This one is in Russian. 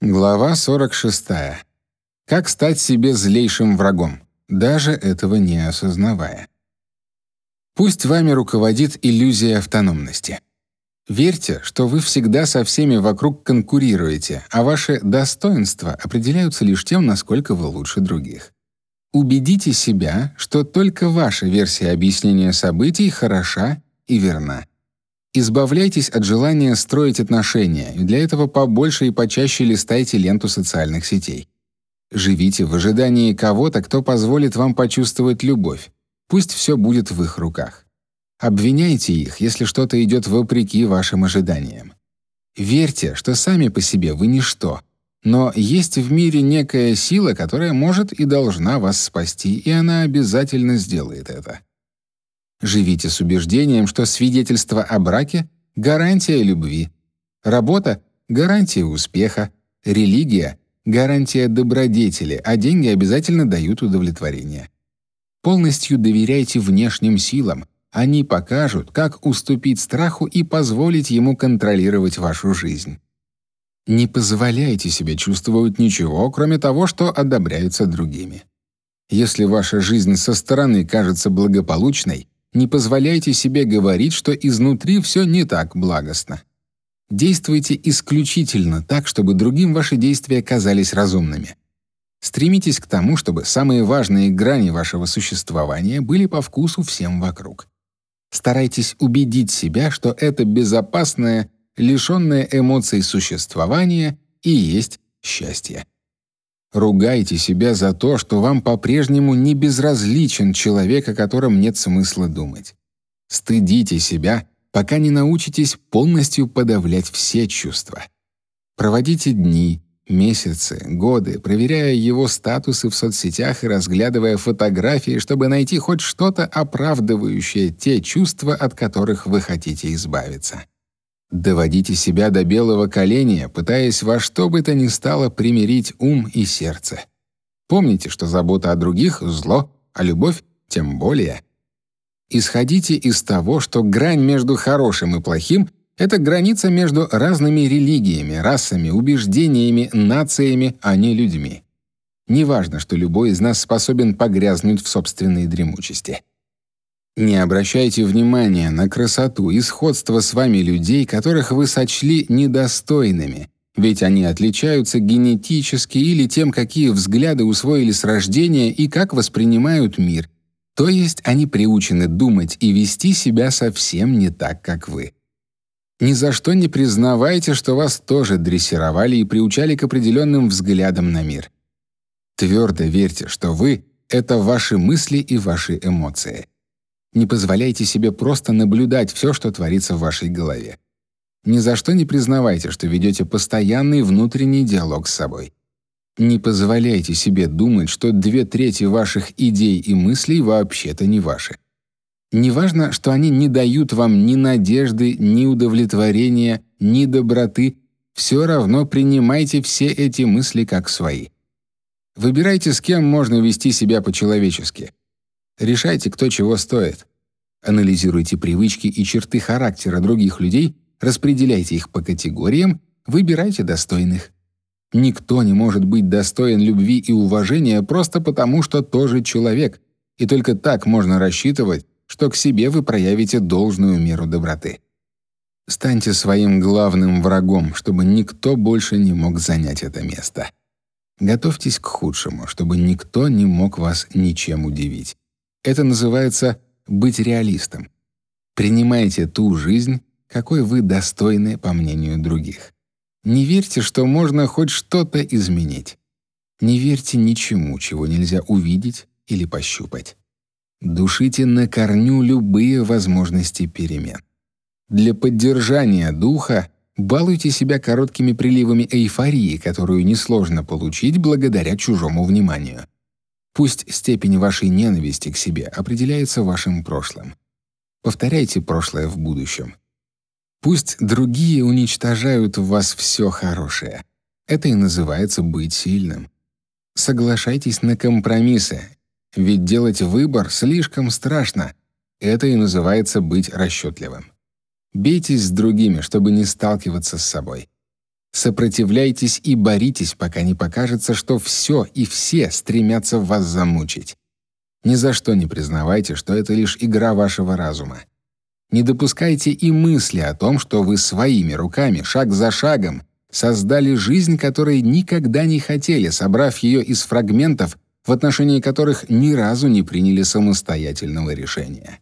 Глава 46. Как стать себе злейшим врагом, даже этого не осознавая. Пусть вами руководит иллюзия автономности. Верьте, что вы всегда со всеми вокруг конкурируете, а ваши достоинства определяются лишь тем, насколько вы лучше других. Убедите себя, что только ваша версия объяснения событий хороша и верна. Избавляйтесь от желания строить отношения, для этого побольше и почаще листайте ленту социальных сетей. Живите в ожидании кого-то, кто позволит вам почувствовать любовь. Пусть все будет в их руках. Обвиняйте их, если что-то идет вопреки вашим ожиданиям. Верьте, что сами по себе вы ничто, но есть в мире некая сила, которая может и должна вас спасти, и она обязательно сделает это. Живите с убеждением, что свидетельство о браке — гарантия любви, работа — гарантия успеха, религия — гарантия добродетели, а деньги обязательно дают удовлетворение. Полностью доверяйте внешним силам, они покажут, как уступить страху и позволить ему контролировать вашу жизнь. Не позволяйте себе чувствовать ничего, кроме того, что одобряется другими. Если ваша жизнь со стороны кажется благополучной, не позволяйте себе говорить, что изнутри все не так благостно. Действуйте исключительно так, чтобы другим ваши действия казались разумными. Стремитесь к тому, чтобы самые важные грани вашего существования были по вкусу всем вокруг. Старайтесь убедить себя, что это безопасное, лишенное эмоций существование и есть счастье. Ругайте себя за то, что вам по-прежнему не безразличен человек, о котором нет смысла думать. Стыдите себя, пока не научитесь полностью подавлять все чувства. Проводите дни, месяцы, годы, проверяя его статусы в соцсетях и разглядывая фотографии, чтобы найти хоть что-то оправдывающее те чувства, от которых вы хотите избавиться. Доводите себя до белого коленя, пытаясь во что бы то ни стало примирить ум и сердце. Помните, что забота о других — зло, а любовь — тем более. Исходите из того, что грань между хорошим и плохим — это граница между разными религиями, расами, убеждениями, нациями, а не людьми. Неважно, что любой из нас способен погрязнуть в собственной дремучести. Не обращайте внимания на красоту и сходство с вами людей, которых вы сочли недостойными, ведь они отличаются генетически или тем, какие взгляды усвоили с рождения и как воспринимают мир. То есть они приучены думать и вести себя совсем не так, как вы. Ни за что не признавайте, что вас тоже дрессировали и приучали к определенным взглядам на мир. Твердо верьте, что вы — это ваши мысли и ваши эмоции. Не позволяйте себе просто наблюдать все, что творится в вашей голове. Ни за что не признавайте, что ведете постоянный внутренний диалог с собой. Не позволяйте себе думать, что две трети ваших идей и мыслей вообще-то не ваши. Неважно, что они не дают вам ни надежды, ни удовлетворения, ни доброты, все равно принимайте все эти мысли как свои. Выбирайте, с кем можно вести себя по-человечески. Решайте, кто чего стоит. Анализируйте привычки и черты характера других людей, распределяйте их по категориям, выбирайте достойных. Никто не может быть достоин любви и уважения просто потому, что тоже человек, и только так можно рассчитывать, что к себе вы проявите должную меру доброты. Станьте своим главным врагом, чтобы никто больше не мог занять это место. Готовьтесь к худшему, чтобы никто не мог вас ничем удивить. Это называется быть реалистом. Принимайте ту жизнь, какой вы достойны по мнению других. Не верьте, что можно хоть что-то изменить. Не верьте ничему, чего нельзя увидеть или пощупать. Душите на корню любые возможности перемен. Для поддержания духа балуйте себя короткими приливами эйфории, которую несложно получить благодаря чужому вниманию. Пусть степень вашей ненависти к себе определяется вашим прошлым. Повторяйте прошлое в будущем. Пусть другие уничтожают в вас все хорошее. Это и называется быть сильным. Соглашайтесь на компромиссы, ведь делать выбор слишком страшно. Это и называется быть расчетливым. Бейтесь с другими, чтобы не сталкиваться с собой. Сопротивляйтесь и боритесь, пока не покажется, что все и все стремятся вас замучить. Ни за что не признавайте, что это лишь игра вашего разума. Не допускайте и мысли о том, что вы своими руками, шаг за шагом, создали жизнь, которой никогда не хотели, собрав ее из фрагментов, в отношении которых ни разу не приняли самостоятельного решения.